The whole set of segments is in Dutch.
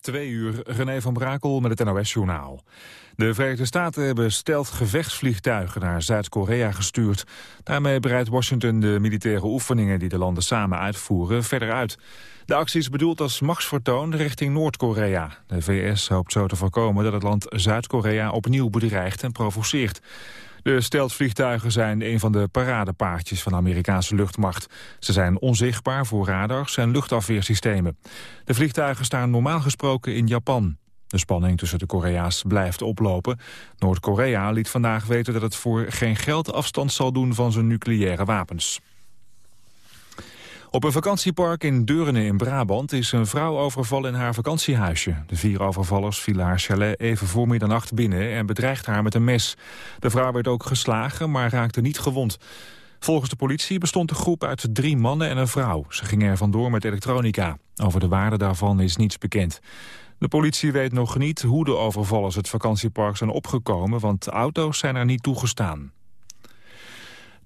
Twee uur, René van Brakel met het NOS-journaal. De Verenigde Staten hebben stelt gevechtsvliegtuigen naar Zuid-Korea gestuurd. Daarmee breidt Washington de militaire oefeningen die de landen samen uitvoeren verder uit. De actie is bedoeld als machtsvertoon richting Noord-Korea. De VS hoopt zo te voorkomen dat het land Zuid-Korea opnieuw bedreigt en provoceert. De steltvliegtuigen zijn een van de paradepaardjes van de Amerikaanse luchtmacht. Ze zijn onzichtbaar voor radars en luchtafweersystemen. De vliegtuigen staan normaal gesproken in Japan. De spanning tussen de Korea's blijft oplopen. Noord-Korea liet vandaag weten dat het voor geen geld afstand zal doen van zijn nucleaire wapens. Op een vakantiepark in Deurne in Brabant is een vrouw overvallen in haar vakantiehuisje. De vier overvallers vielen haar chalet even voor middernacht binnen en bedreigden haar met een mes. De vrouw werd ook geslagen, maar raakte niet gewond. Volgens de politie bestond de groep uit drie mannen en een vrouw. Ze gingen er vandoor met elektronica. Over de waarde daarvan is niets bekend. De politie weet nog niet hoe de overvallers het vakantiepark zijn opgekomen... want auto's zijn er niet toegestaan.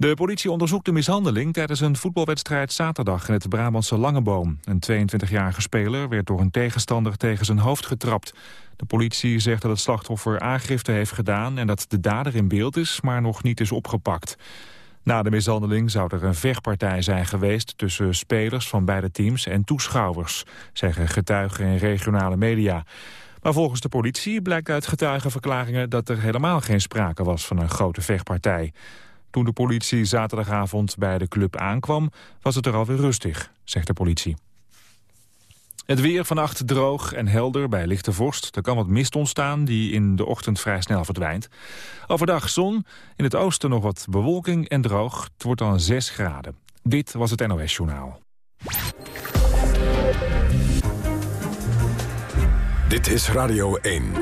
De politie onderzoekt de mishandeling tijdens een voetbalwedstrijd zaterdag in het Brabantse Langeboom. Een 22-jarige speler werd door een tegenstander tegen zijn hoofd getrapt. De politie zegt dat het slachtoffer aangifte heeft gedaan en dat de dader in beeld is, maar nog niet is opgepakt. Na de mishandeling zou er een vechtpartij zijn geweest tussen spelers van beide teams en toeschouwers, zeggen getuigen in regionale media. Maar volgens de politie blijkt uit getuigenverklaringen dat er helemaal geen sprake was van een grote vechtpartij. Toen de politie zaterdagavond bij de club aankwam, was het er alweer rustig, zegt de politie. Het weer vannacht droog en helder bij lichte vorst. Er kan wat mist ontstaan die in de ochtend vrij snel verdwijnt. Overdag zon, in het oosten nog wat bewolking en droog. Het wordt dan 6 graden. Dit was het NOS Journaal. Dit is Radio 1.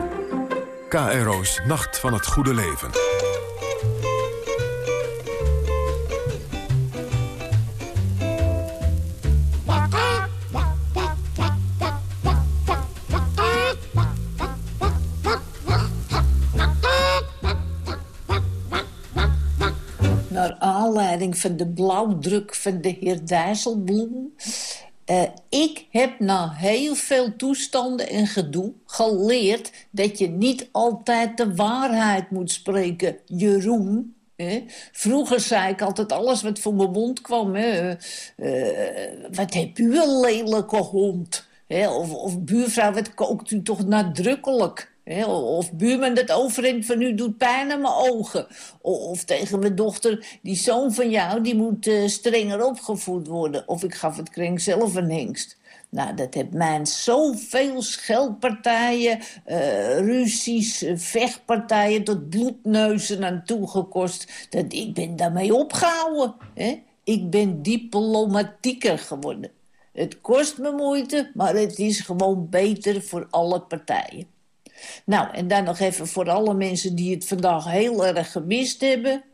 KRO's Nacht van het Goede Leven. Van de blauwdruk van de heer Dijsselbloem. Uh, ik heb na heel veel toestanden en gedoe geleerd... dat je niet altijd de waarheid moet spreken, Jeroen. Vroeger zei ik altijd alles wat voor mijn mond kwam. Uh, wat heb u een lelijke hond? Of, of buurvrouw, wat kookt u toch nadrukkelijk? Of buurman, dat overhemd van u doet pijn aan mijn ogen. Of tegen mijn dochter, die zoon van jou, die moet uh, strenger opgevoed worden. Of ik gaf het kring zelf een hengst. Nou, dat heeft mij zoveel scheldpartijen, uh, ruzies, uh, vechtpartijen... tot bloedneuzen aan toegekost, dat ik ben daarmee opgehouden. Hè? Ik ben diplomatieker geworden. Het kost me moeite, maar het is gewoon beter voor alle partijen. Nou, en dan nog even voor alle mensen die het vandaag heel erg gemist hebben.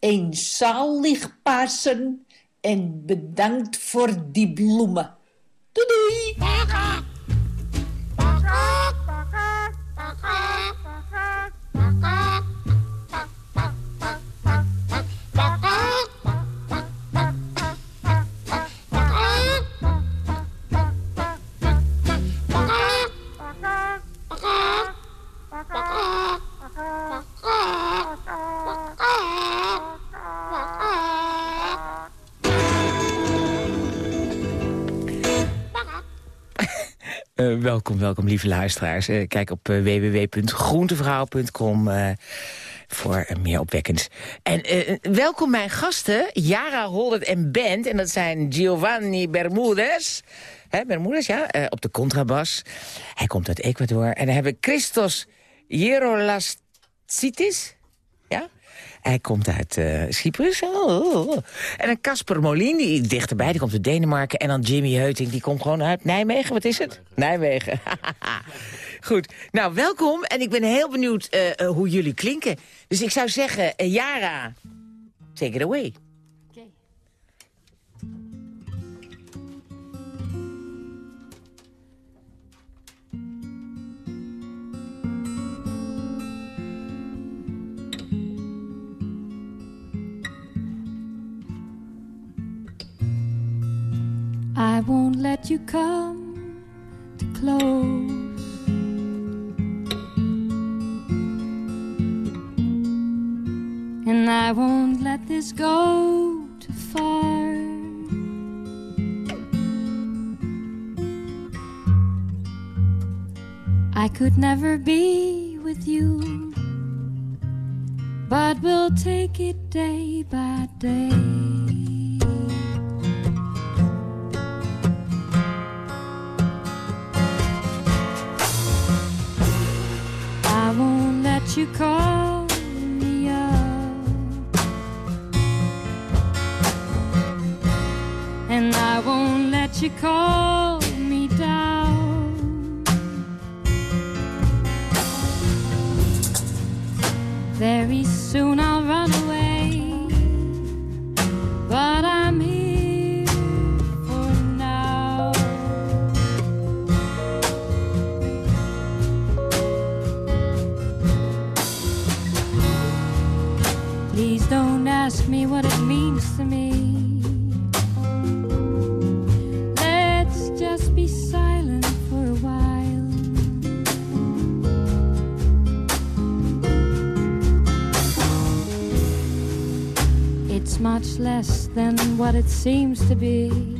Een zalig Pasen en bedankt voor die bloemen. Doei doei! Welkom, welkom lieve luisteraars. Uh, kijk op uh, www.groentevrouw.com voor meer opwekkends. En welkom mijn gasten, Yara Holdert en Band. En dat zijn Giovanni Bermudez. Hè, Bermudez, ja, op de contrabas. Hij komt uit Ecuador. En dan hebben we Christos Gerolastitis. Hij komt uit uh, Cyprus. Oh, oh, oh. En dan Casper Molin, die dichterbij, die komt uit Denemarken. En dan Jimmy Heuting, die komt gewoon uit Nijmegen. Wat is het? Nijmegen. Goed. Nou, welkom. En ik ben heel benieuwd uh, hoe jullie klinken. Dus ik zou zeggen, Yara, take it away. I won't let you come to close. And I won't let this go too far. I could never be with you, but we'll take it day by day. You call me up, and I won't let you call me down. Very soon I'll run away, much less than what it seems to be.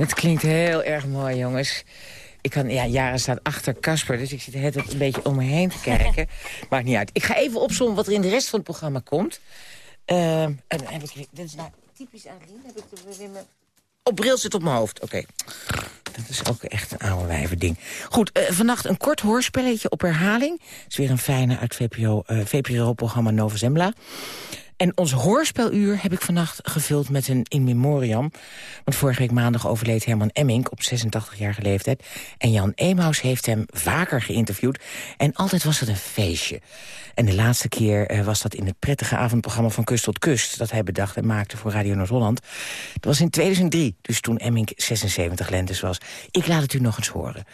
Het klinkt heel erg mooi, jongens. Ik kan, ja, Jaren staat achter Casper, dus ik zit het een beetje om me heen te kijken. Maakt niet uit. Ik ga even opzommen wat er in de rest van het programma komt. Ehm, en heb ik, dit is nou typisch Adeline. Heb ik weer mijn... Oh, bril zit op mijn hoofd. Oké. Dat is ook echt een oude wijven ding. Goed, eh, vannacht een kort hoorspelletje op herhaling. Het is weer een fijne uit VPRO-programma VPRO Nova Zembla. En ons hoorspeluur heb ik vannacht gevuld met een in memoriam. Want vorige week maandag overleed Herman Emmink op 86-jarige leeftijd. En Jan Emaus heeft hem vaker geïnterviewd. En altijd was het een feestje. En de laatste keer eh, was dat in het prettige avondprogramma van Kust tot Kust... dat hij bedacht en maakte voor Radio Noord-Holland. Dat was in 2003, dus toen Emmink 76 lentes was. Ik laat het u nog eens horen.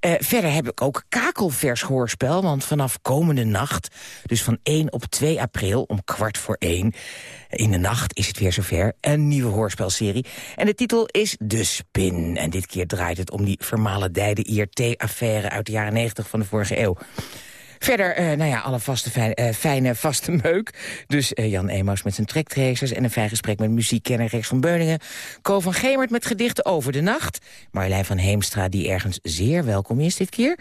Uh, verder heb ik ook kakelvers hoorspel, want vanaf komende nacht... dus van 1 op 2 april om kwart voor 1... in de nacht is het weer zover, een nieuwe hoorspelserie. En de titel is De Spin. En dit keer draait het om die vermalendijde IRT-affaire... uit de jaren 90 van de vorige eeuw. Verder, uh, nou ja, alle vaste, fijne, uh, fijne vaste meuk. Dus uh, Jan Emos met zijn trektracers en een fijn gesprek met muziekkenner Rex van Beuningen. Ko van Gemert met gedichten over de nacht. Marjolein van Heemstra, die ergens zeer welkom is dit keer.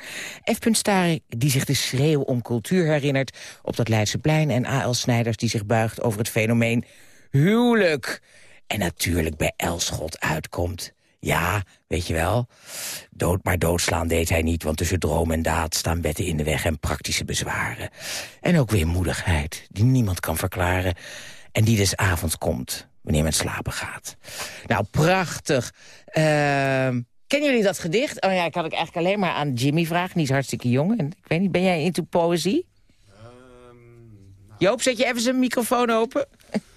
F. Stari, die zich de schreeuw om cultuur herinnert op dat Leidseplein. En A.L. Snijders, die zich buigt over het fenomeen huwelijk. En natuurlijk bij Elschot uitkomt. Ja, weet je wel. Dood maar doodslaan deed hij niet, want tussen droom en daad staan wetten in de weg en praktische bezwaren. En ook weer moedigheid, die niemand kan verklaren en die des avonds komt, wanneer men slapen gaat. Nou, prachtig. Uh, kennen jullie dat gedicht? Oh ja, ik had ik eigenlijk alleen maar aan Jimmy vragen, die is hartstikke jong. En ik weet niet, ben jij into poëzie? Um, Joop, zet je even zijn microfoon open?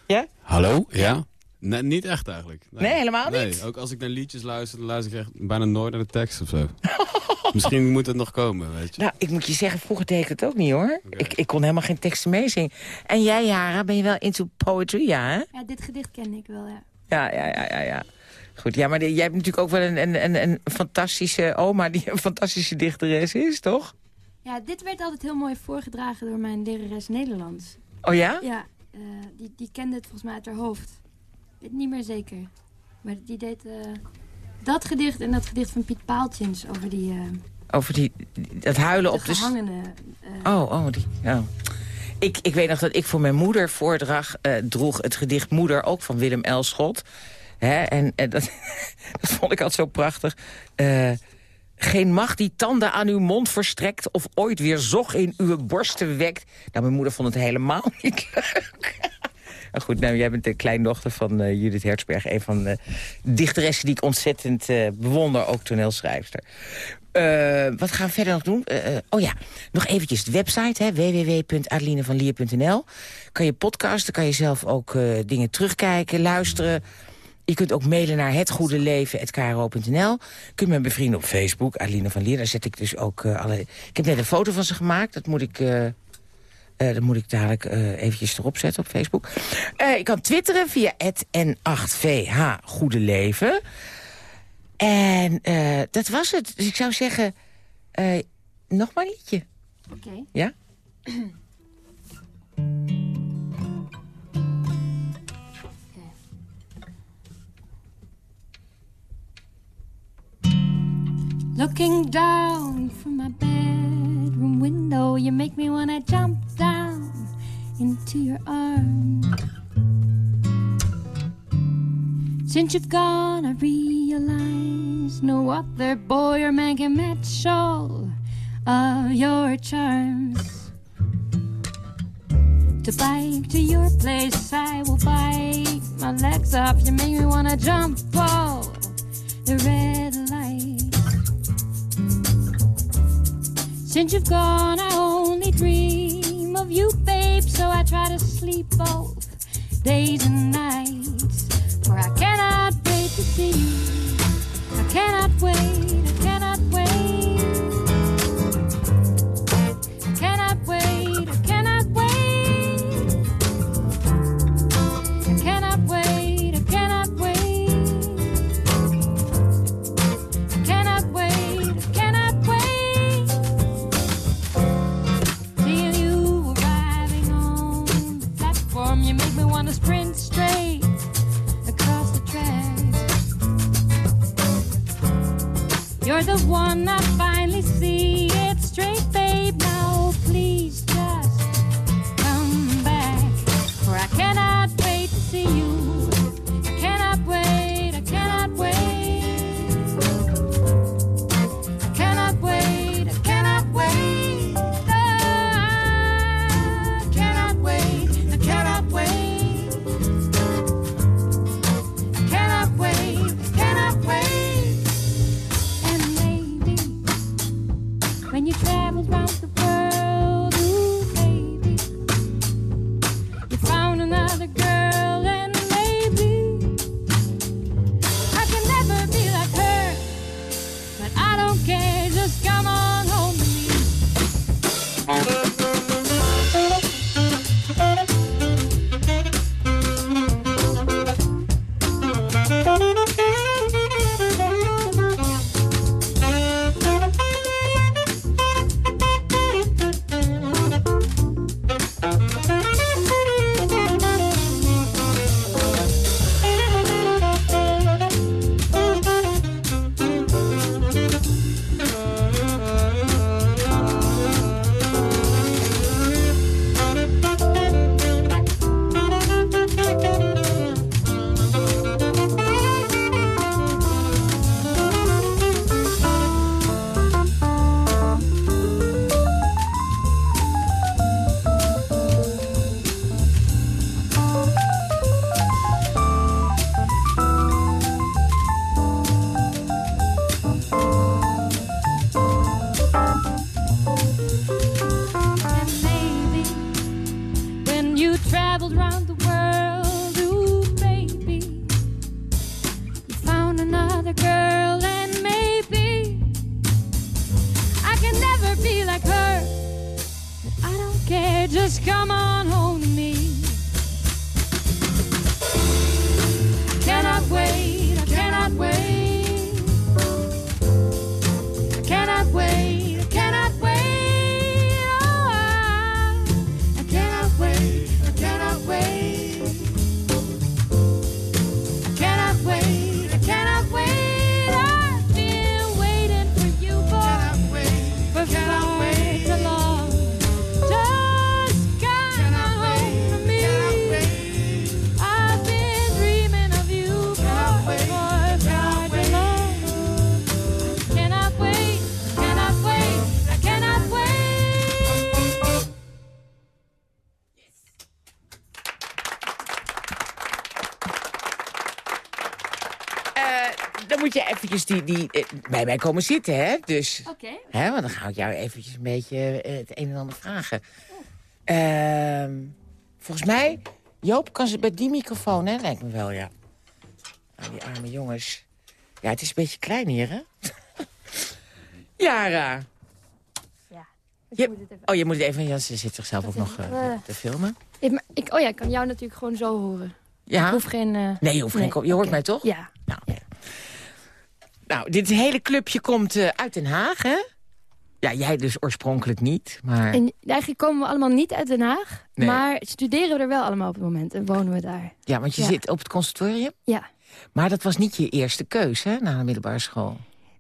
ja? Hallo, ja? Nee, niet echt eigenlijk. Nee, nee helemaal nee, niet? ook als ik naar liedjes luister, dan luister ik echt bijna nooit naar de tekst of zo. Misschien moet het nog komen, weet je. Nou, ik moet je zeggen, vroeger deed ik het ook niet, hoor. Ik, ik kon helemaal geen teksten meezingen. En jij, Jara, ben je wel into poetry, ja, hè? Ja, dit gedicht ken ik wel, ja. Ja, ja, ja, ja, ja. Goed, ja, maar jij hebt natuurlijk ook wel een, een, een, een fantastische oma... die een fantastische dichteres is, toch? Ja, dit werd altijd heel mooi voorgedragen door mijn lerares Nederlands. Oh ja? Ja, uh, die, die kende het volgens mij uit haar hoofd weet niet meer zeker. Maar die deed uh, dat gedicht en dat gedicht van Piet Paaltjens over die... Uh, over die, dat huilen de op de... gehangene. Uh, oh, oh, die, oh. Ik, ik weet nog dat ik voor mijn moeder voordrag droeg het gedicht Moeder, ook van Willem Elschot. Hè, en dat, dat vond ik altijd zo prachtig. geen macht die tanden aan uw mond verstrekt... of ooit weer zog in uw borsten wekt. Nou, mijn moeder vond het helemaal niet leuk. Maar goed, nou, jij bent de kleindochter van uh, Judith Hertzberg. Een van de dichteressen die ik ontzettend uh, bewonder, ook toneelschrijfster. Uh, wat gaan we verder nog doen? oh ja, nog eventjes de website, www.adelinevanlier.nl. Kan je podcasten, kan je zelf ook dingen terugkijken, luisteren... Je kunt ook mailen naar hetgoedeleven.kro.nl. Kunt me bevrienden op Facebook, Adeline van Lier. Daar zet ik dus ook alle... Ik heb net een foto van ze gemaakt. Dat moet ik uh, dat moet ik dadelijk uh, eventjes erop zetten op Facebook. Uh, je kan twitteren via het N8VH Goede Leven. En dat was het. Dus ik zou zeggen, nog maar een liedje. Oké. Okay. Ja? Looking down from my bedroom window, you make me wanna jump down into your arms. Since you've gone, I realize no other boy or man can match all of your charms. To bike to your place, I will bite my legs off. You make me wanna jump all the red light. Since you've gone, I only dream you, babe. So I try to sleep both days and nights. For I cannot wait to see you. I cannot wait, eventjes die, die, eh, bij mij komen zitten, hè? Dus, Oké. hè, want dan ga ik jou eventjes een beetje eh, het een en ander vragen. Ehm, volgens mij, Joop kan ze bij die microfoon, hè? Lijkt me wel, ja. Ah, die arme jongens. Ja, het is een beetje klein hier, hè? Yara. Ja. Je- moet het even... Oh, je moet het even... Ja, ze zit zichzelf ook nog eh, te filmen. Ik, ik, oh ja, ik kan jou natuurlijk gewoon zo horen. Ja? Ik hoef geen... Nee, je hoeft geen nee, Je hoort mij toch? Ja. Nou, nou dit hele clubje komt eh, uit Den Haag, hè? Ja, jij dus oorspronkelijk niet, maar... En eigenlijk komen we allemaal niet uit Den Haag. Nee. Maar studeren we er wel allemaal op het moment. En wonen we daar. Ja, want je Ja. zit op het conservatorium. Ja. Maar dat was niet je eerste keus, hè, na de middelbare school.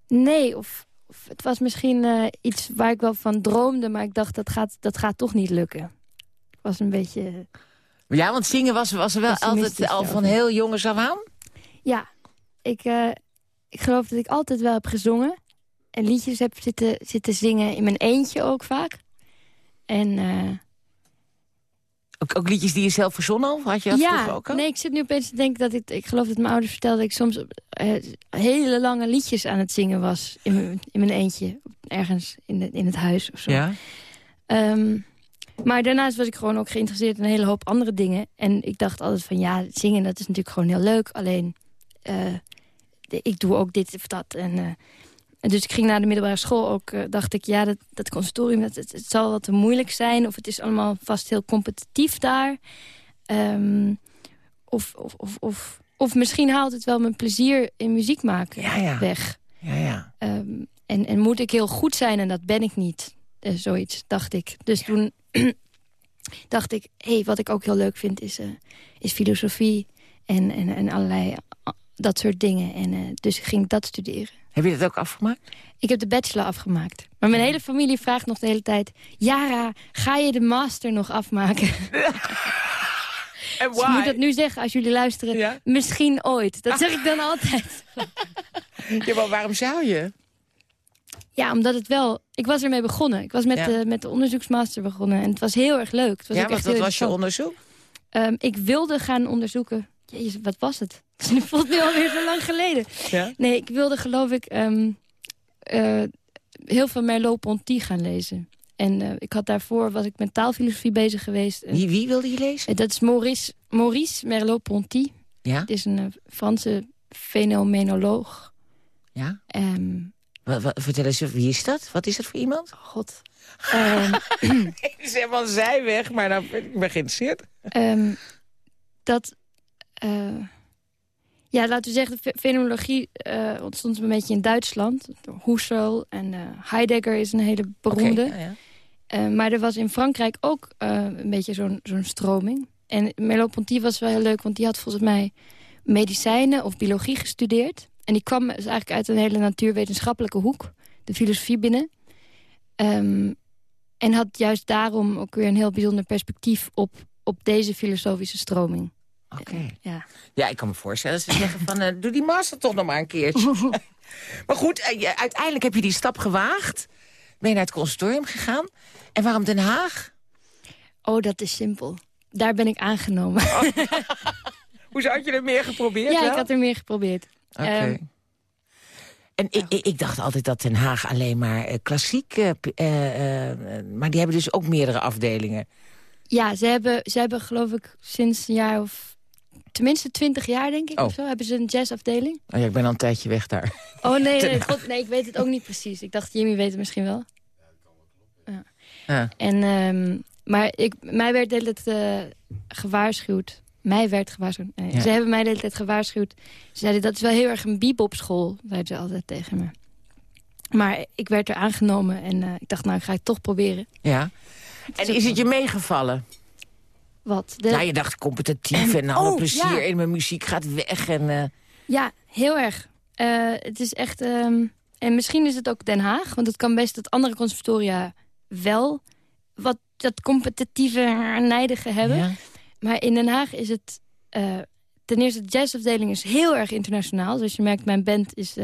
Nee, of, of het was misschien eh, iets waar ik wel van droomde. Maar ik dacht, dat gaat, dat gaat toch niet lukken. Ik was een beetje... Ja, want zingen was, was er wel altijd al van heel jongens af aan. Ja, ik, eh, ik geloof dat ik altijd wel heb gezongen. En liedjes heb zitten, zitten zingen in mijn eentje ook vaak. En uh, Ook, ook liedjes die je zelf verzonnen of had je dat ja, ook al? nee, ik zit nu opeens te denken dat ik... Ik geloof dat mijn ouders vertelden dat ik soms eh, hele lange liedjes aan het zingen was. In, mijn- in mijn eentje, ergens in, de, in het huis of zo. Ja? Ehm, maar daarnaast was ik gewoon ook geïnteresseerd in een hele hoop andere dingen. En ik dacht altijd van ja, zingen dat is natuurlijk gewoon heel leuk. Alleen, eh, ik doe ook dit of dat. En, eh, dus ik ging naar de middelbare school ook. eh, dacht ik, ja, dat, dat conservatorium, dat, het, het zal wat te moeilijk zijn. Of het is allemaal vast heel competitief daar. Ehm, of, of, of, of, of misschien haalt het wel mijn plezier in muziek maken Ja, ja. weg. Ja, ja. Ehm, en, en moet ik heel goed zijn en dat ben ik niet. Eh, zoiets, dacht ik. Dus toen dacht ik, hé, hey, wat ik ook heel leuk vind is, eh, is filosofie en, en, en allerlei dat soort dingen. En, eh, dus ik ging dat studeren. Heb je dat ook afgemaakt? Ik heb de bachelor afgemaakt. Maar mijn hele familie vraagt nog de hele tijd... Jara, ga je de master nog afmaken? En Dus ik moet dat nu zeggen als jullie luisteren. Ja? Misschien ooit. Dat zeg ik dan altijd. Ja, maar waarom zou je? Ja, omdat het wel... Ik was ermee begonnen. Ik was met, Ja. de, met de onderzoeksmaster begonnen. En het was heel erg leuk. Het was Ja, want heel was je onderzoek? Ehm, ik wilde gaan onderzoeken... Jezus, wat was het? Het is nu voelt nu alweer zo lang geleden. Ja. Nee, ik wilde geloof ik ehm, eh, heel veel Merleau-Ponty gaan lezen. En eh, ik had daarvoor, was ik met taalfilosofie bezig geweest. Wie, wie wilde je lezen? eh, dat is Maurice, Maurice Merleau-Ponty. Ja? Het is een Franse fenomenoloog. Ja? Ehm, Wat, wat, vertel eens, wie is dat? Wat is dat voor iemand? God. Ehm, Ik zeg van zij weg, maar nou ben ik ben geïnteresseerd. Ehm, dat... eh, ja, laten we zeggen, de fenomenologie eh, ontstond een beetje in Duitsland. Door Husserl en eh, Heidegger is een hele beroemde. Ja, maar er was in Frankrijk ook een beetje zo'n zo'n stroming. En Merleau-Ponty was wel heel leuk, want die had volgens mij medicijnen of biologie gestudeerd. En die kwam dus eigenlijk uit een hele natuurwetenschappelijke hoek, de filosofie binnen. Ehm, en had juist daarom ook weer een heel bijzonder perspectief op, op deze filosofische stroming. Oké. Ja. Ja, ik kan me voorstellen ze zeggen van... eh, doe die master toch nog maar een keertje. maar goed, eh, je- uiteindelijk heb je die stap gewaagd. Ben je naar het conservatorium gegaan. En waarom Den Haag? Oh, dat is simpel. Daar ben ik aangenomen. Hoezo had je er meer geprobeerd? ja, wel? ik had er meer geprobeerd. Oké. Ehm, en ik, ik, ik dacht altijd dat Den Haag alleen maar eh, klassiek... eh, maar die hebben dus ook meerdere afdelingen. Ja, ze hebben, ze hebben geloof ik sinds een jaar of... Tenminste twintig jaar, denk ik, Oh. of zo. Hebben ze een jazzafdeling. Oh ja, ik ben al een tijdje weg daar. Oh, nee, nee, god, nee, ik weet het ook niet precies. Ik dacht, Jimmy weet het misschien wel. Ja. Ja. En, ehm, maar ik, mij werd de hele tijd eh, gewaarschuwd. Mij werd gewaarschuwd. Nee, Ja. Ze hebben mij de hele tijd gewaarschuwd. Ze zeiden, dat is wel heel erg een bebopschool, zeiden ze altijd tegen me. Maar ik werd er aangenomen en eh, ik dacht, nou, ik ga het toch proberen. Ja. En is het je meegevallen? Wat? De, Nou, je dacht competitief en alle Oh, plezier ja. in mijn muziek gaat weg. En, eh, Ja, heel erg. Eh, het is echt... ehm, en misschien is het ook Den Haag. Want het kan best dat andere conservatoria wel wat dat competitieve nijdige hebben. ja. Maar in Den Haag is het... eh, ten eerste, de jazzafdeling is heel erg internationaal. Zoals je merkt, mijn band is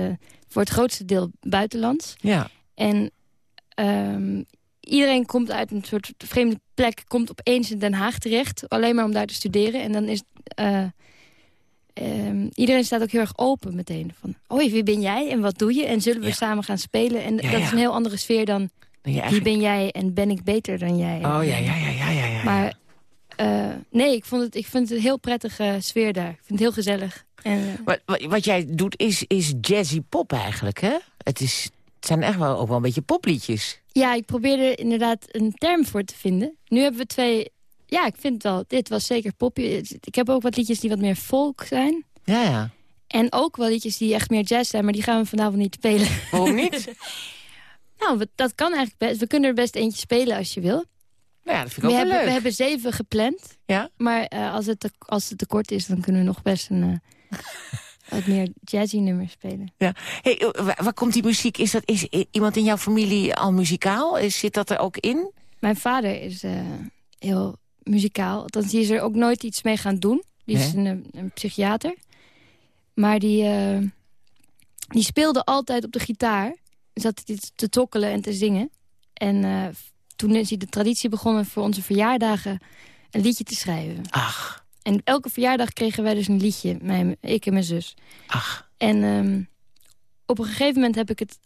voor het grootste deel buitenlands. ja. En ehm, iedereen komt uit een soort vreemde plek... komt opeens in Den Haag terecht, alleen maar om daar te studeren. En dan is, eh, ehm, iedereen staat ook heel erg open meteen. Van, oh, wie ben jij en wat doe je? En zullen we Ja. samen gaan spelen? En Ja, dat is een heel andere sfeer dan... Ben Wie ben jij en ben ik beter dan jij? Oh ja, ja, ja, ja, ja. ja. Maar eh, nee, ik, vond het, ik vind het een heel prettige sfeer daar. Ik vind het heel gezellig. En, eh, Wat, wat, wat jij doet is, is jazzy pop eigenlijk, hè? Het, is, het zijn echt wel, ook wel een beetje popliedjes. Ja, ik probeerde inderdaad een term voor te vinden. Nu hebben we twee... Ja, ik vind het wel... Dit was zeker popje. Ik heb ook wat liedjes die wat meer folk zijn. Ja, ja. En ook wel liedjes die echt meer jazz zijn. Maar die gaan we vanavond niet spelen. Waarom niet? nou, dat kan eigenlijk best. We kunnen er best eentje spelen als je wil. nou ja, dat vind ik We ook wel hebben, leuk. we hebben zeven gepland. Ja? Maar eh, als, het te, als het te kort is, dan kunnen we nog best een... eh, wat meer jazzy nummer spelen. Ja. Hey, eh, waar, waar komt die muziek? Is, dat, is iemand in jouw familie al muzikaal? Is, zit dat er ook in? Mijn vader is eh, heel muzikaal. Althans, die is er ook nooit iets mee gaan doen. Die is een, een psychiater. Maar die, eh, die speelde altijd op de gitaar. Zat hij te tokkelen en te zingen. En toen is hij de traditie begonnen voor onze verjaardagen een liedje te schrijven. Ach, En elke verjaardag kregen wij dus een liedje, mijn, ik en mijn zus. ach. En ehm, op een gegeven moment heb ik het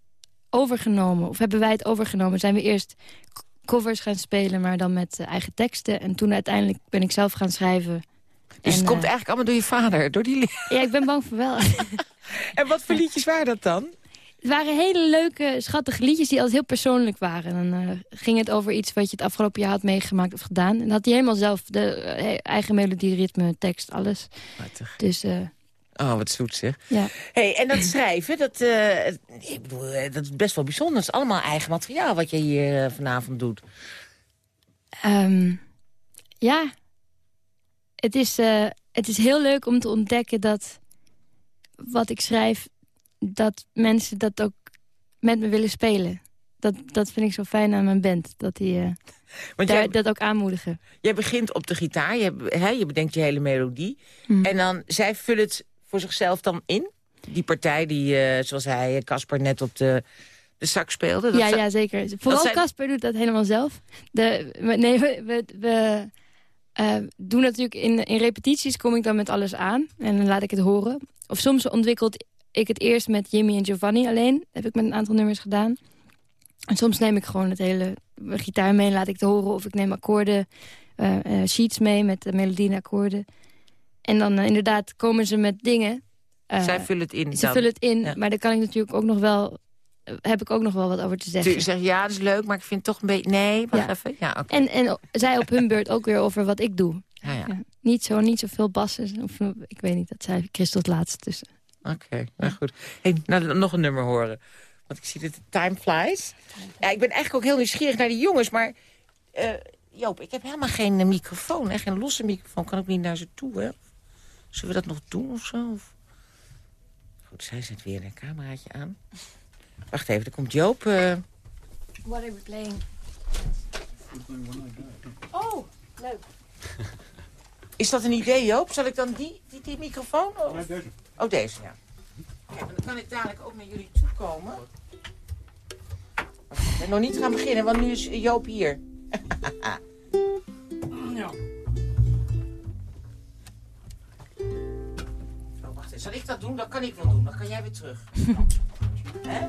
overgenomen. Of hebben wij het overgenomen. Zijn we eerst covers gaan spelen, maar dan met eh, eigen teksten. En toen uiteindelijk ben ik zelf gaan schrijven. Dus En, het komt eh, eigenlijk allemaal door je vader, door die Ja, ik ben bang voor wel. En wat voor liedjes waren dat dan? Het waren hele leuke, schattige liedjes die altijd heel persoonlijk waren. En dan eh, ging het over iets wat je het afgelopen jaar had meegemaakt of gedaan. En dan had hij helemaal zelf de eh, eigen melodie, ritme, tekst, alles. Dus eh, Oh, wat zoet zeg. ja. Hey, en dat schrijven, dat, eh, ik bedoel, dat is best wel bijzonder. Het is allemaal eigen materiaal wat je hier vanavond doet. Ehm, ja, het is, eh, het is heel leuk om te ontdekken dat wat ik schrijf... dat mensen dat ook met me willen spelen. Dat, dat vind ik zo fijn aan mijn band. Dat die eh, Want daar, jij, dat ook aanmoedigen. jij begint op de gitaar, je, hè, je bedenkt je hele melodie. Hm. En dan, zij vullen het voor zichzelf dan in? Die partij die, eh, zoals hij, eh, Casper, net op de, de sax speelde. Dat ja, ja, zeker. Vooral Casper doet dat helemaal zelf. De, we- nee, we, we, we, doen natuurlijk in, in repetities kom ik dan met alles aan. En dan laat ik het horen. Of soms ontwikkelt ik het eerst met Jimmy en Giovanni alleen. Dat heb ik met een aantal nummers gedaan. En soms neem ik gewoon het hele gitaar mee en laat ik het horen. Of ik neem akkoorden, eh, eh, sheets mee met de melodie en akkoorden. En dan eh, inderdaad komen ze met dingen. zij vullen het in. ze dan. vullen het in, Ja. maar daar kan ik natuurlijk ook nog wel... heb ik ook nog wel wat over te zeggen. Je zegt, ja, dat is leuk, maar ik vind het toch een beetje... Nee, wacht Ja. even. Ja. En, en zij op hun beurt ook weer over wat ik doe. Ja, ja. Ja. Niet zo, niet zoveel bassen. Of, ik weet niet, dat zei Christel het laatste tussen. Oké, nou goed. Hey, nou, nog een nummer horen. Want ik zie dat time flies. Ja, ik ben eigenlijk ook heel nieuwsgierig naar die jongens, maar... eh, Joop, ik heb helemaal geen eh, microfoon, hè, geen losse microfoon. Kan ook niet naar ze toe, hè? Zullen we dat nog doen of zo? Of... Goed, zij zet weer een cameraatje aan. Wacht even, er komt Joop. eh, What are we playing? Oh, leuk. Is dat een idee, Joop? Zal ik dan die, die, die microfoon? Of... deze. Oh, deze, ja. Kijk, dan kan ik dadelijk ook naar jullie toe komen. Wacht, Ik ben nog niet gaan beginnen, want nu is Joop hier. Oh, wacht eens. Zal ik dat doen? Dat kan ik wel doen. Dan kan jij weer terug. Hè?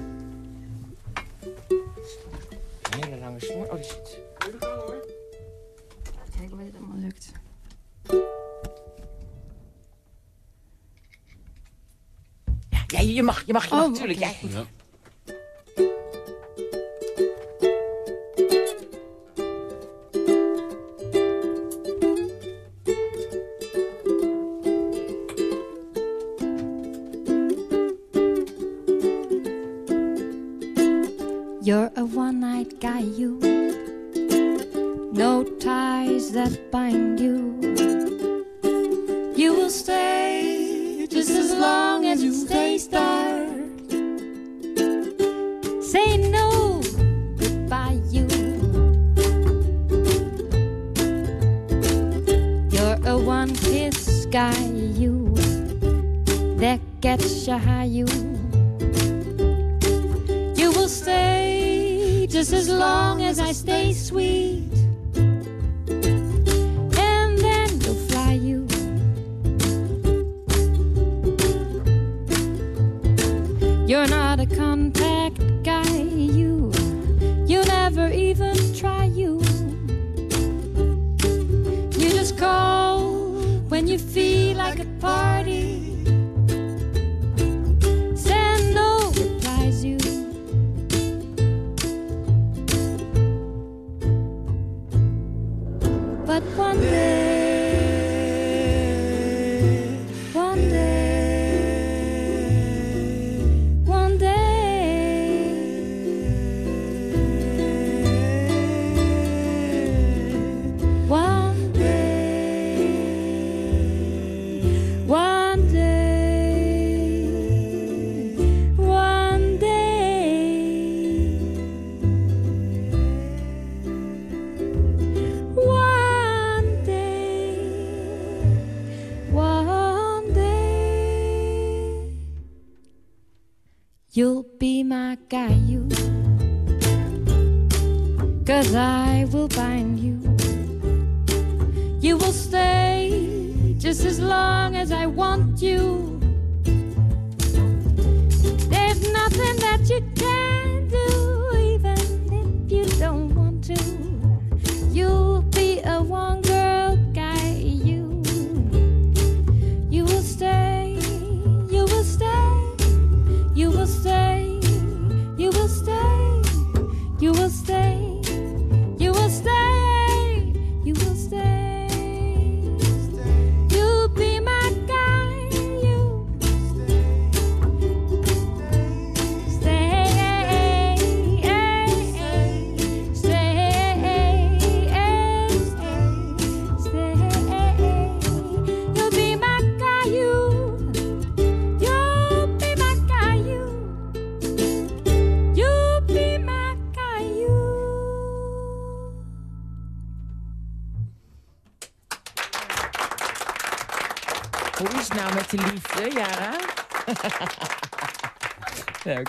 Een hele lange snoer. Oh, die zit... Kijken wat dit allemaal lukt. Je mag, je mag, je mag, Oh, natuurlijk. oké. Jij-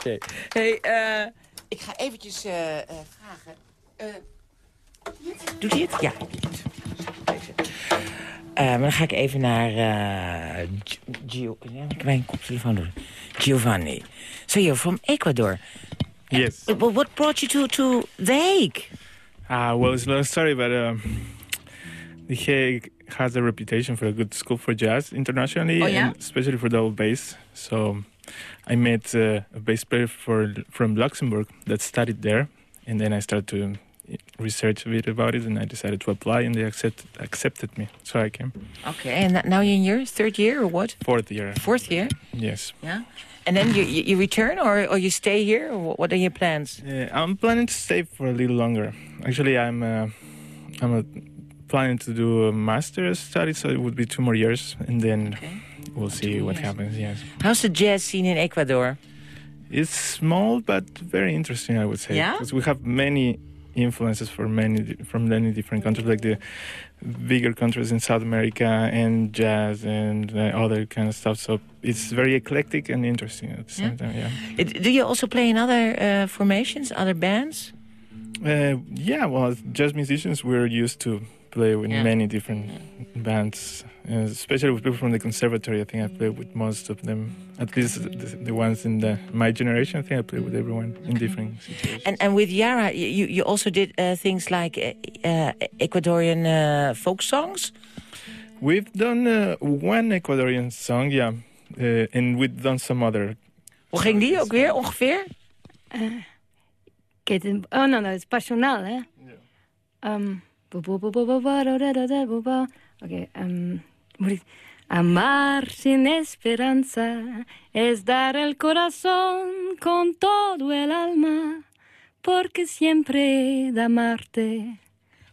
oké. Hey, eh, ik ga eventjes eh, eh, vragen. Eh, doet hij het? Ja. Deze. Eh, maar dan ga ik even naar eh, Gio-. Ja, mijn koptelefoon doen. Giovanni. So you're from Ecuador. Yes. Uh, but what brought you to, to The Hague? Uh, well, it's a long story, but um, The Hague has a reputation for a good school for jazz internationally, Oh, yeah? and especially for double bass. So I met uh, a bass player for, from Luxembourg that studied there, and then I started to research a bit about it, and I decided to apply, and they accept, accepted me. So I came. Okay, and now you're in your third year or what? Fourth year. Fourth year? Yes. Yeah. And then you, you, return or, or you stay here? Or what- are your plans? Uh, I'm planning to stay for a little longer. Actually, I'm uh, I'm uh planning to do a master's study, so it would be two more years, and then we'll see what years. happens. Yes, How's the jazz scene in Ecuador? it's small but very interesting, I would say. Yeah? because we have many influences from many from many different countries, like the bigger countries in South America and jazz and uh, other kind of stuff. So it's very eclectic and interesting at the same Yeah? time. Yeah. It- Do you also play in other uh, formations, other bands? Uh, yeah, well, jazz musicians, we're used to play with Yeah. many different bands, especially with people from the conservatory. I think I played with most of them, at least the, the ones in the, my generation. I think I played with everyone in different situations. And and with Yara, you you also did uh, things like uh, uh, Ecuadorian uh, folk songs. we've done uh, one Ecuadorian song, yeah, uh, and we've done some other. Hoe ging die ook weer ongeveer? Kijk, het- oh, no, no, het is passionaal, hè? Ehm, bo- bo- bo- bo- moet ik... Amar sin esperanza es dar el corazón con todo el alma, porque siempre de amarte.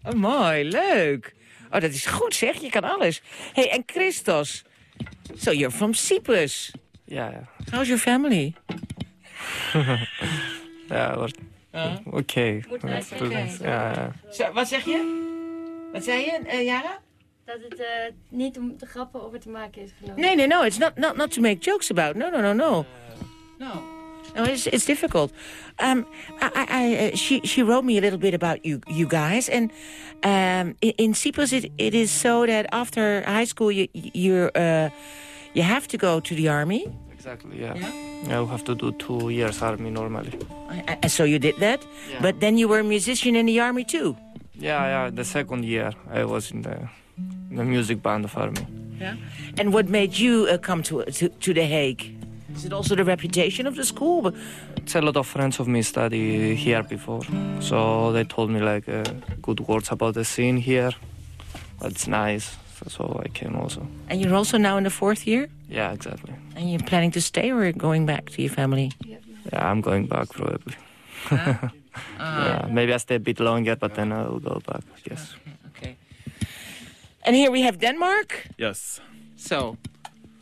Oh, mooi, leuk. Oh, dat is goed zeg, je kan alles. hey, en Christos. So you're from Cyprus. Ja, ja. How's your family? Ja, wordt oké. Zeggen. dat- Ja, ja. Zo, wat zeg je? Wat zei je, uh, Yara? Dat het eh, niet om de grappen over te maken is, geloof ik. Nee, nee, no. It's not, not, not to make jokes about. No, no, no, no. No. No, it's, it's difficult. Um, I, I, I, uh, she, she wrote me a little bit about you, you guys. And um, in, in Cyprus, it, it is so that after high school, you, you, uh, you have to go to the army. exactly. Yeah. Yeah? Yeah, you have to do two years army normally. And so you did that, Yeah. but then you were a musician in the army too. Yeah, yeah. The second year I was in the the music band of army. Yeah. And what made you uh, come to, to to The Hague? Is it also the reputation of the school? But It's a lot of friends of me study here before, so they told me like uh, good words about the scene here. That's nice. So, so I came also. and you're also now in the fourth year, Yeah, exactly. and you're planning to stay or going back to your family? Yeah, I'm going back probably. yeah, maybe I stay a bit longer, but then I'll go back. Yes. Okay. And here we have Denmark. Yes. So,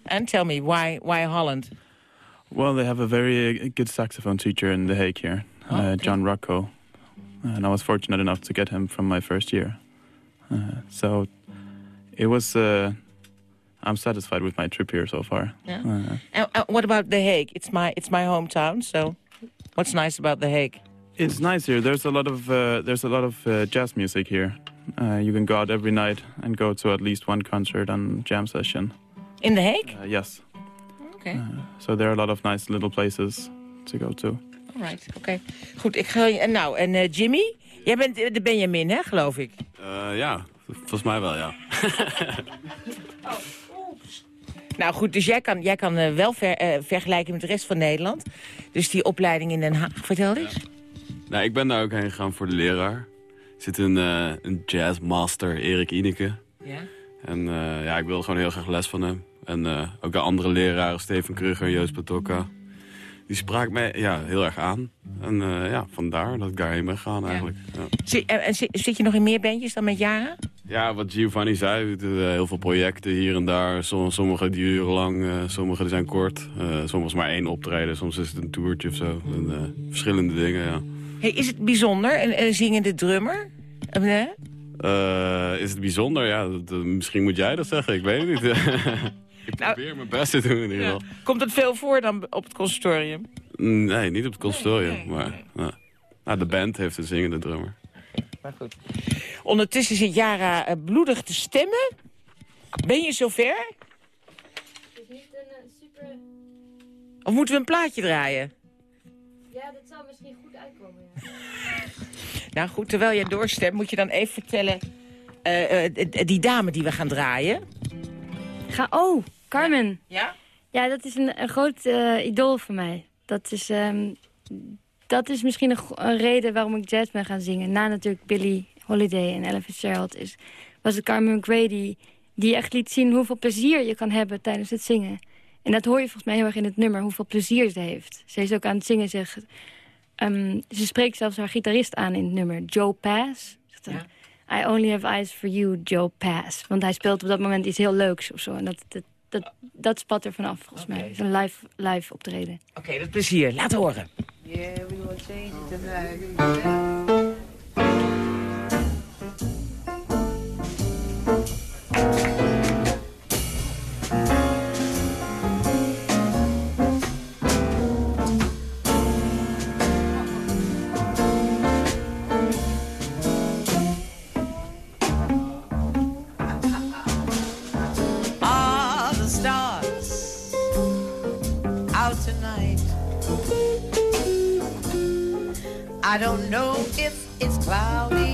and tell me why why Holland? Well, they have a very uh, good saxophone teacher in The Hague here, Oh, uh. John Rocco. And I was fortunate enough to get him from my first year. Uh, so it was. Uh, I'm satisfied with my trip here so far. Yeah. Uh, And uh, what about The Hague? It's my it's my hometown. So, what's nice about The Hague? it's nice here. There's a lot of uh, there's a lot of uh, jazz music here. Uh, you can go out every night and go to at least one concert and jam session. In The Hague? Uh, yes. Oké. Uh, so there are a lot of nice little places to go to. Alright, oké. Goed, ik ga... En nou, en eh, Jimmy? Jij bent de Benjamin, hè, geloof ik? Eh, ja, volgens mij wel, ja. Nou goed, dus jij kan, jij kan eh, wel ver, vergelijken met de rest van Nederland. Dus die opleiding in Den Haag, vertel eens. Nou, ik ben daar ook heen gegaan voor de leraar. Er zit een, eh, een jazzmaster, Erik Ineke. Ja. En eh, ja, ik wilde gewoon heel graag les van hem. En eh, ook de andere leraren, Steven Krugger en Joost Patokka. Die spraak mij ja, heel erg aan. En ja, vandaar dat ik daarheen ben gegaan eigenlijk. Ja. Zit, en, zit, je nog in meer bandjes dan met Jara? Ja, wat Giovanni zei, heel veel projecten hier en daar. Som- Sommige duren lang, sommige zijn kort. Soms maar één optreden, soms is het een toertje of zo. En, verschillende dingen, ja. Hey, is het bijzonder, een, een zingende drummer? Eh, nee? Eh, is het bijzonder? Ja, dat, misschien moet jij dat zeggen, ik weet het niet. ik probeer mijn best te doen in ieder geval. Komt het veel voor dan op het conservatorium? Nee, niet op het conservatorium, maar... Nou, de band heeft een zingende drummer. Maar goed. Ondertussen zit Jara eh, bloedig te stemmen. Ben je zover? Het is niet een super... Of moeten we een plaatje draaien? Nou goed, terwijl jij doorstemt, moet je dan even vertellen... eh, eh, die dame die we gaan draaien. Ga, oh, Carmen. Ja? Ja, dat is een, een groot eh, idool van mij. Dat is, ehm, dat is misschien een, reden waarom ik jazz ben gaan zingen. Na natuurlijk Billie Holiday en Ella Fitzgerald is, was het Carmen McGrady... die echt liet zien hoeveel plezier je kan hebben tijdens het zingen. En dat hoor je volgens mij heel erg in het nummer, hoeveel plezier ze heeft. Ze is ook aan het zingen, zeg, ehm, ze spreekt zelfs haar gitarist aan in het nummer, Joe Pass. I only have eyes for you, Joe Pass. Want hij speelt op dat moment iets heel leuks of zo. En dat, dat, dat, dat spat er vanaf, volgens mij. Het is een live, live optreden. Oké, dat plezier. Laat horen. Yeah, we gonna change it tonight. Don't know if it's cloudy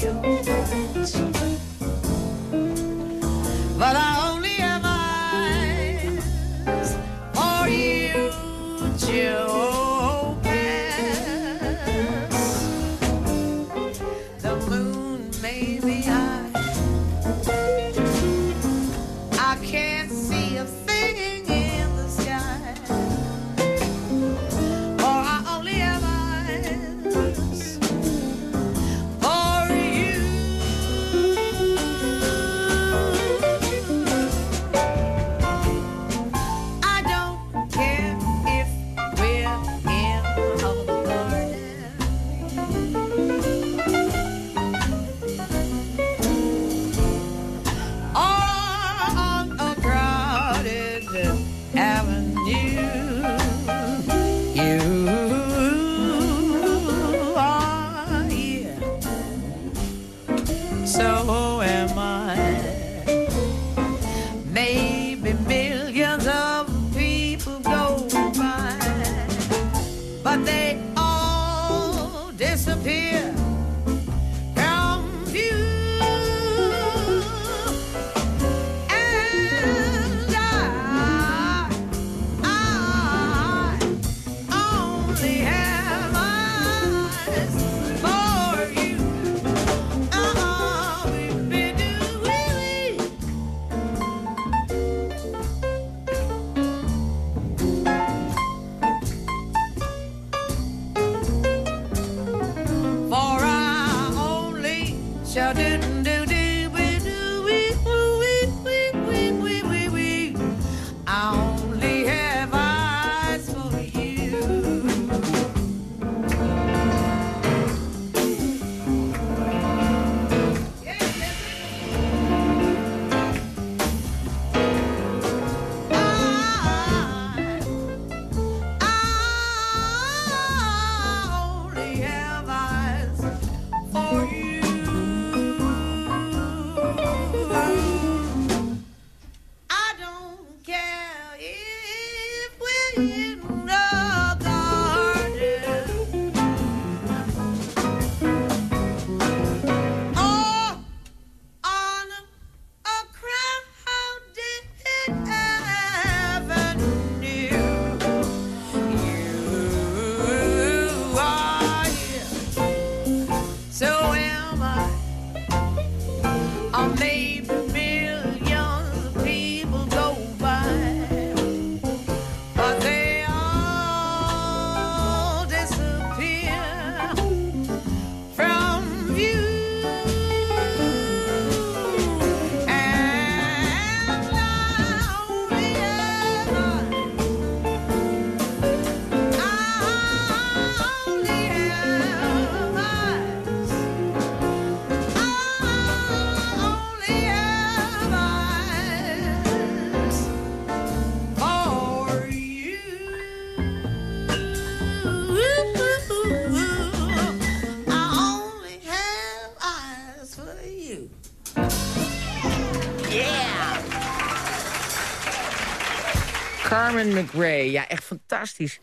McRae, ja, echt fantastisch.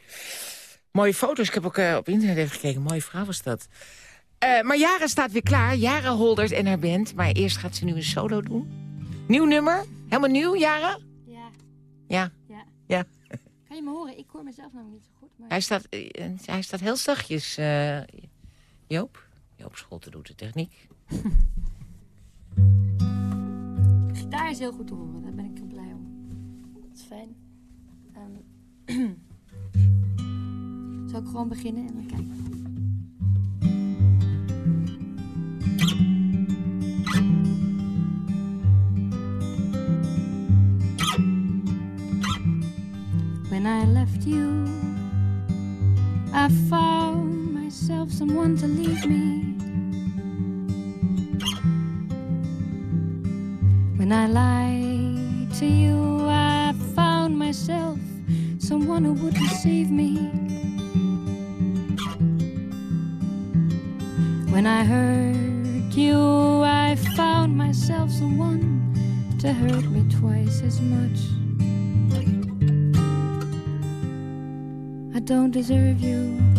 Mooie foto's, ik heb ook eh, op internet even gekeken. Mooie vrouw was dat. Eh, maar Jara staat weer klaar. Jara Holdert en haar band. Maar eerst gaat ze nu een solo doen. Nieuw nummer? Helemaal nieuw, Jara? Ja, Ja. ja. ja. Kan je me horen? Ik hoor mezelf namelijk niet zo goed. Maar... Hij, staat, eh, hij staat heel zachtjes. eh, Joop? Joop Scholte doet de techniek. Gitaar is heel goed te horen. Daar ben ik heel blij om. Dat is fijn. Zal ik gewoon beginnen en dan kijken. When I left you, I found myself someone to leave me. When I lied to you, I found myself someone who would deceive me. When I hurt you, I found myself someone to hurt me twice as much. I don't deserve you.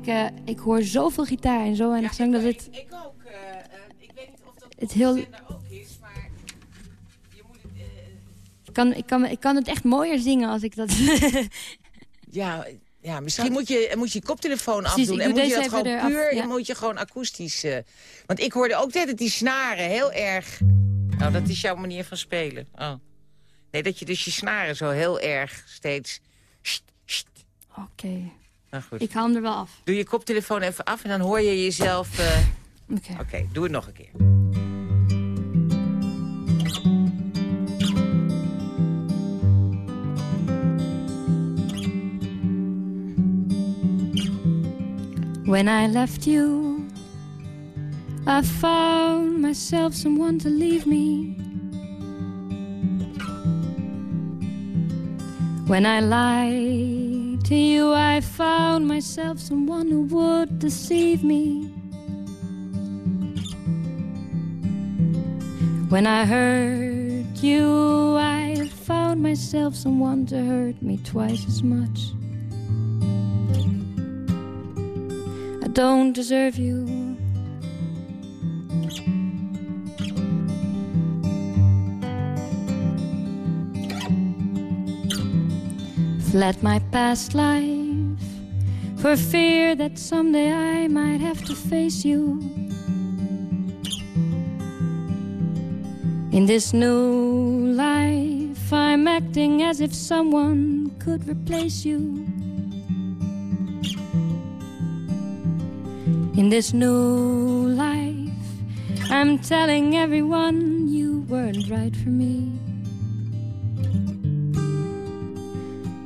Ik, eh, ik hoor zoveel gitaar en zo weinig zang dat het, Ik ook. ik weet niet of dat het heel... ook is, maar je moet het... Ik kan, ik, kan, ik kan het echt mooier zingen als ik dat... Ja, ja misschien moet je, moet je je koptelefoon Precies, afdoen. En moet je dat gewoon eraf, puur, ja. en moet je gewoon akoestisch... eh, want ik hoorde ook net die snaren heel erg... Nou, dat is jouw manier van spelen. Oh. Nee, dat je dus je snaren zo heel erg steeds... Oké, Nou goed. ik haal hem er wel af. Doe je koptelefoon even af en dan hoor je jezelf... eh, Oké. Oké, doe het nog een keer. When I left you, I found myself someone to leave me. When I lied to you, I found myself someone who would deceive me. When I hurt you, I found myself someone to hurt me twice as much. I don't deserve you. Fled my past life for fear that someday I might have to face you. In this new life, I'm acting as if someone could replace you. In this new life, I'm telling everyone you weren't right for me.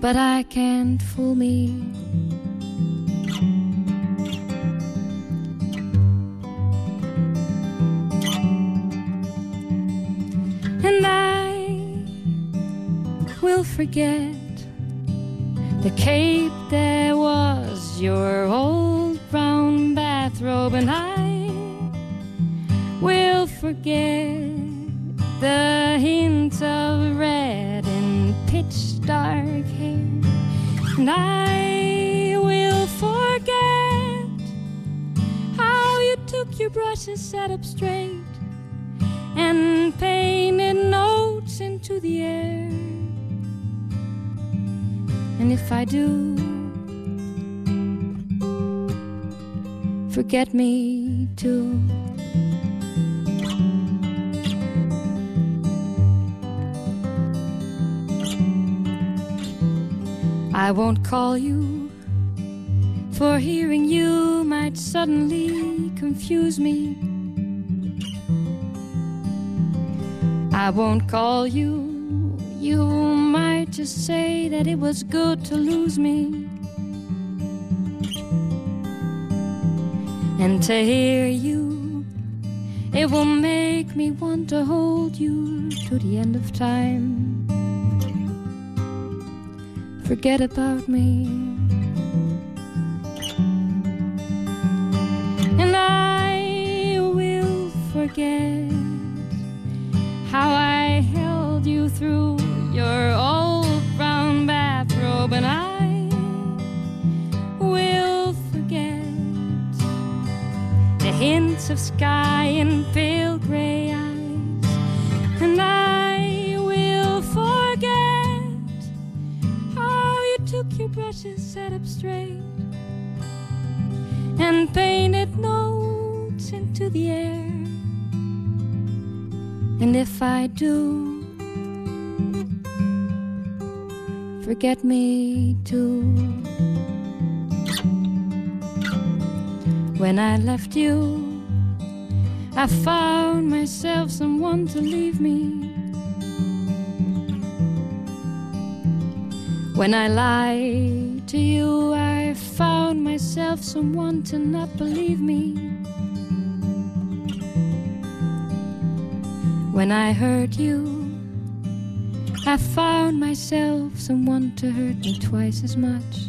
But I can't fool me. And I will forget the cape that was your old brown bathrobe, and I will forget and I will forget how you took your brushes set up straight and painted notes into the air. And if I do, forget me too. I won't call you, for hearing you might suddenly confuse me. I won't call you, you might just say that it was good to lose me. And to hear you, it will make me want to hold you to the end of time. Forget about me. And I will forget how I held you through your old brown bathrobe, and I will forget the hints of sky and And if I do, forget me too. When I left you, I found myself someone to leave me. When I lied to you, I found myself someone to not believe me. When I hurt you, I found myself someone to hurt me twice as much.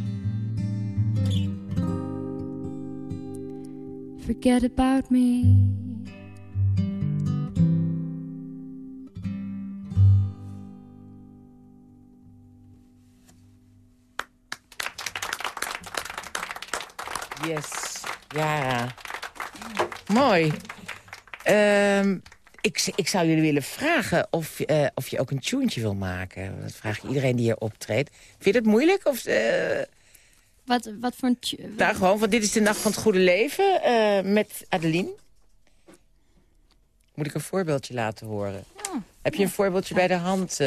Forget about me. Yes, ja. Mooi. Ehm, ik, ik zou jullie willen vragen of, eh, of je ook een tuentje wil maken. Dat vraag ik iedereen die hier optreedt. Vind je dat moeilijk? Of, eh, Wat, wat voor een... tu- nou, gewoon van dit is de nacht van het goede leven eh, met Adeline. Moet ik een voorbeeldje laten horen? Heb je een voorbeeldje bij de hand?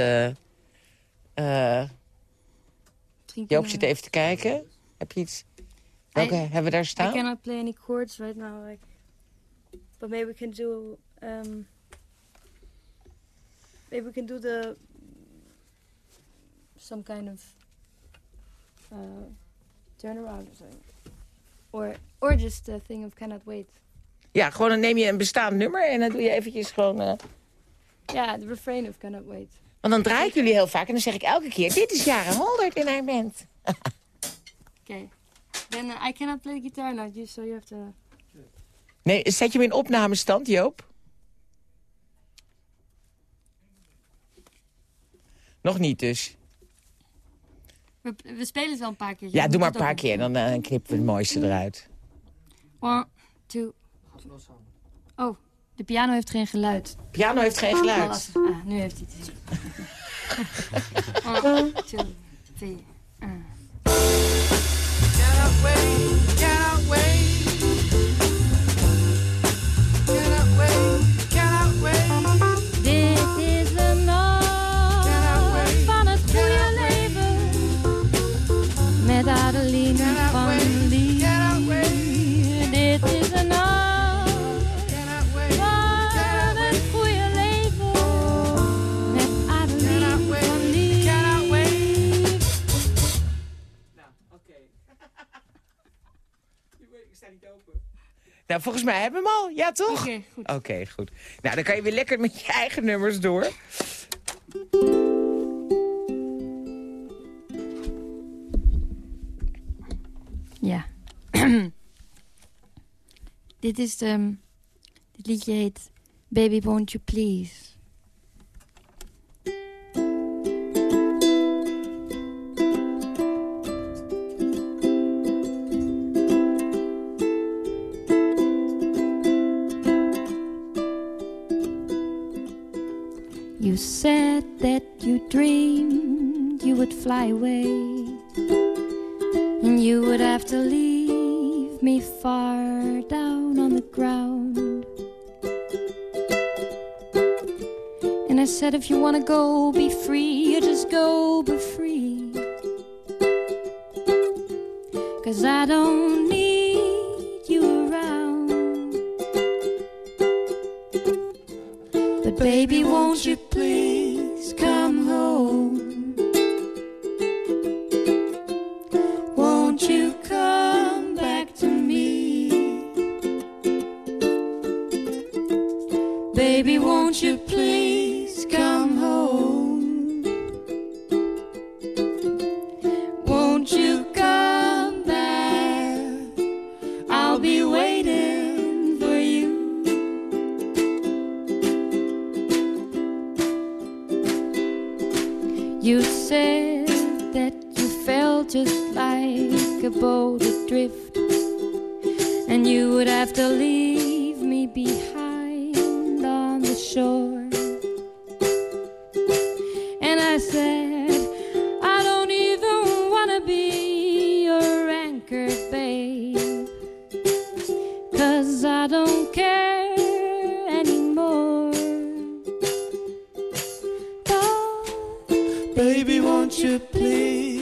Joop zit even te kijken. Heb je iets? Welke I- hebben we daar I staan? cannot play any chords right now, like, but maybe we can do um, maybe we can do the some kind of uh, turnaround or something, or or just the thing of cannot wait. Ja, gewoon dan neem je een bestaand nummer en dan doe je eventjes gewoon... eh, Ja, the refrain of cannot wait. Want dan draai ik jullie heel vaak en dan zeg ik elke keer... dit is jaren 100 in haar band. Okay, then uh, I cannot play the guitar now, so you have to. Nee, zet je hem in opnamestand, Joop? Nog niet dus. We, we spelen het wel een paar keer. Ja, doe maar een paar keer, dan eh, knippen we het mooiste eruit. One, two. Oh, de piano heeft geen geluid. Piano heeft geen Wel geluid. Ah, nu heeft hij het. One, two, three. uh. Nou, volgens mij hebben we hem al. Ja, toch? Oké, goed. Oké, goed. Nou, dan kan je weer lekker met je eigen nummers door. Ja. Dit is de... Dit liedje heet Baby Won't You Please. Fly away. And you would have to leave me far down on the ground. And I said if you wanna go be free. You just go be free. Cause I don't Baby, won't you please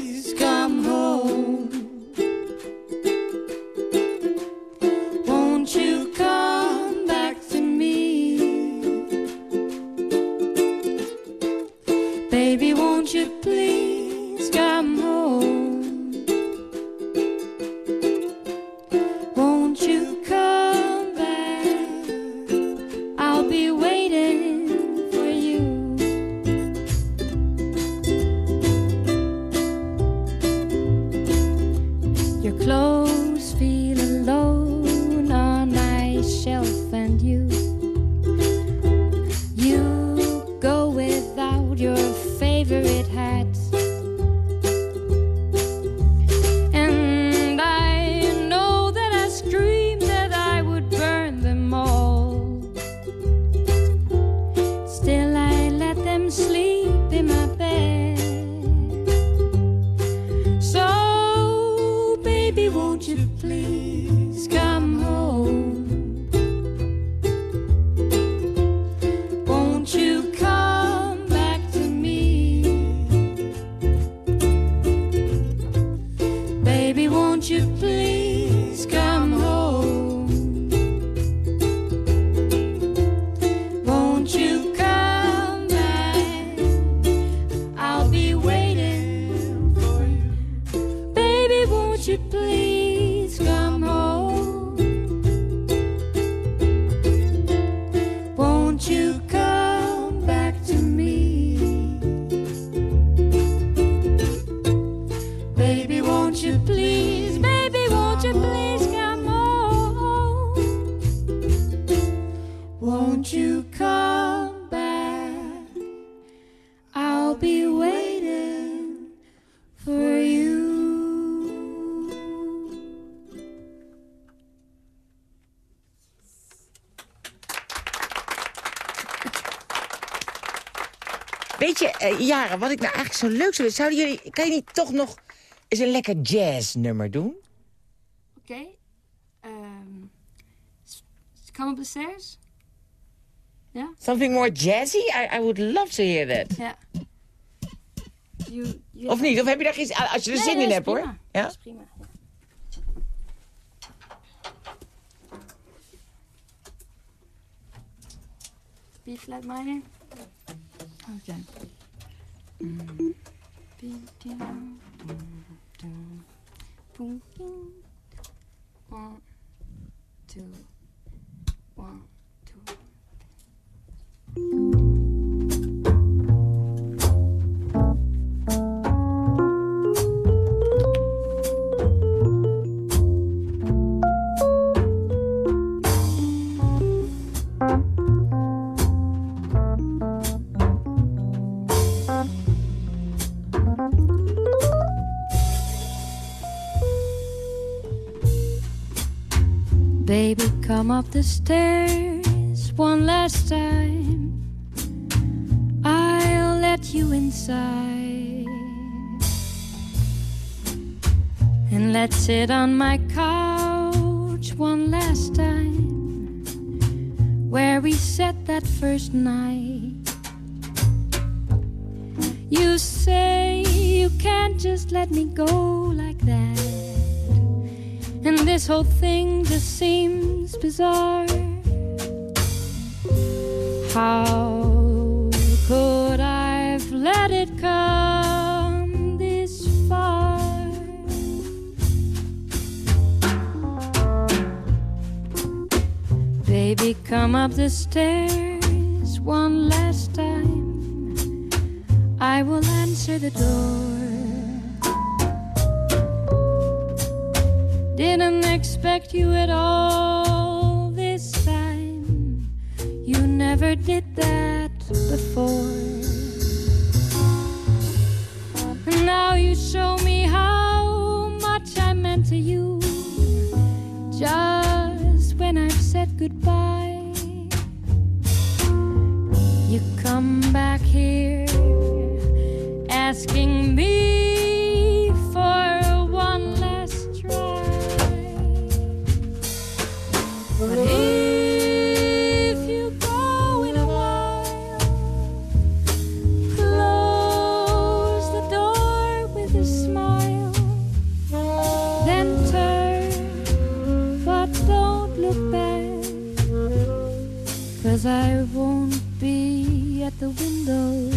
Eh, Jara, wat ik nou eigenlijk zo leuk zou Zouden jullie, kan je niet toch nog eens een lekker jazznummer doen? Oké. Um, come up the stairs? Ja? Something more jazzy? I, I would love to hear that. Ja. You, you Of niet? Of heb je daar geen Als je er Nee, zin nee, in hebt, hoor. Ja? Dat is prima. ja. B flat minor? Okay. One, two, one, two. Come up the stairs one last time. I'll let you inside. And let's sit on my couch one last time. Where we sat that first night. You say you can't just let me go like that. This whole thing just seems bizarre. How could I've let it come this far? Baby, come up the stairs one last time. I will answer the door. Didn't expect you at all this time. You never did that before. Now you show me how much I meant to you. Just when I've said goodbye, you come back here asking me I won't be at the window.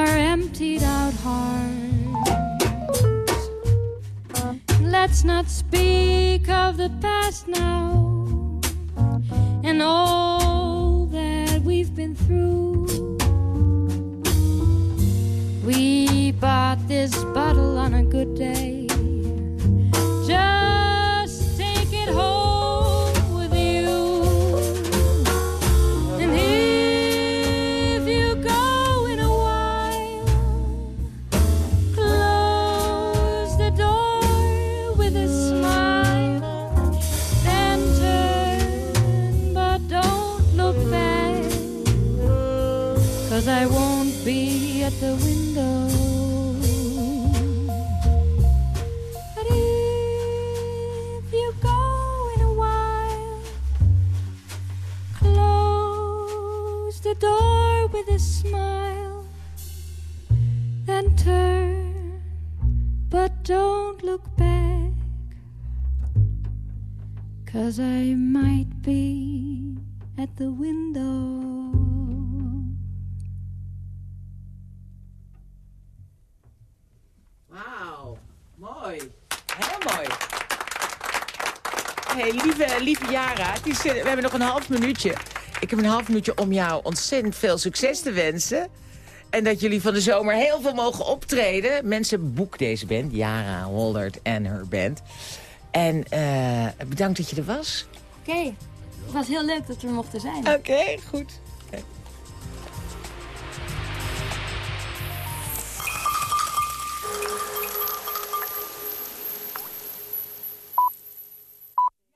Our emptied out hearts. Let's not speak of the past now and all that we've been through. We bought this bottle on a good day. the window. But if you go in a while, close the door with a smile, then turn, but don't look cause I might be at the window. Lieve, lieve Jara, het is, eh, we hebben nog een half minuutje. Ik heb een half minuutje om jou ontzettend veel succes te wensen. En dat jullie van de zomer heel veel mogen optreden. Mensen, boek deze band, Jara Holdert en haar band. En eh, bedankt dat je er was. Oké, het was heel leuk dat we er mochten zijn. Oké, goed.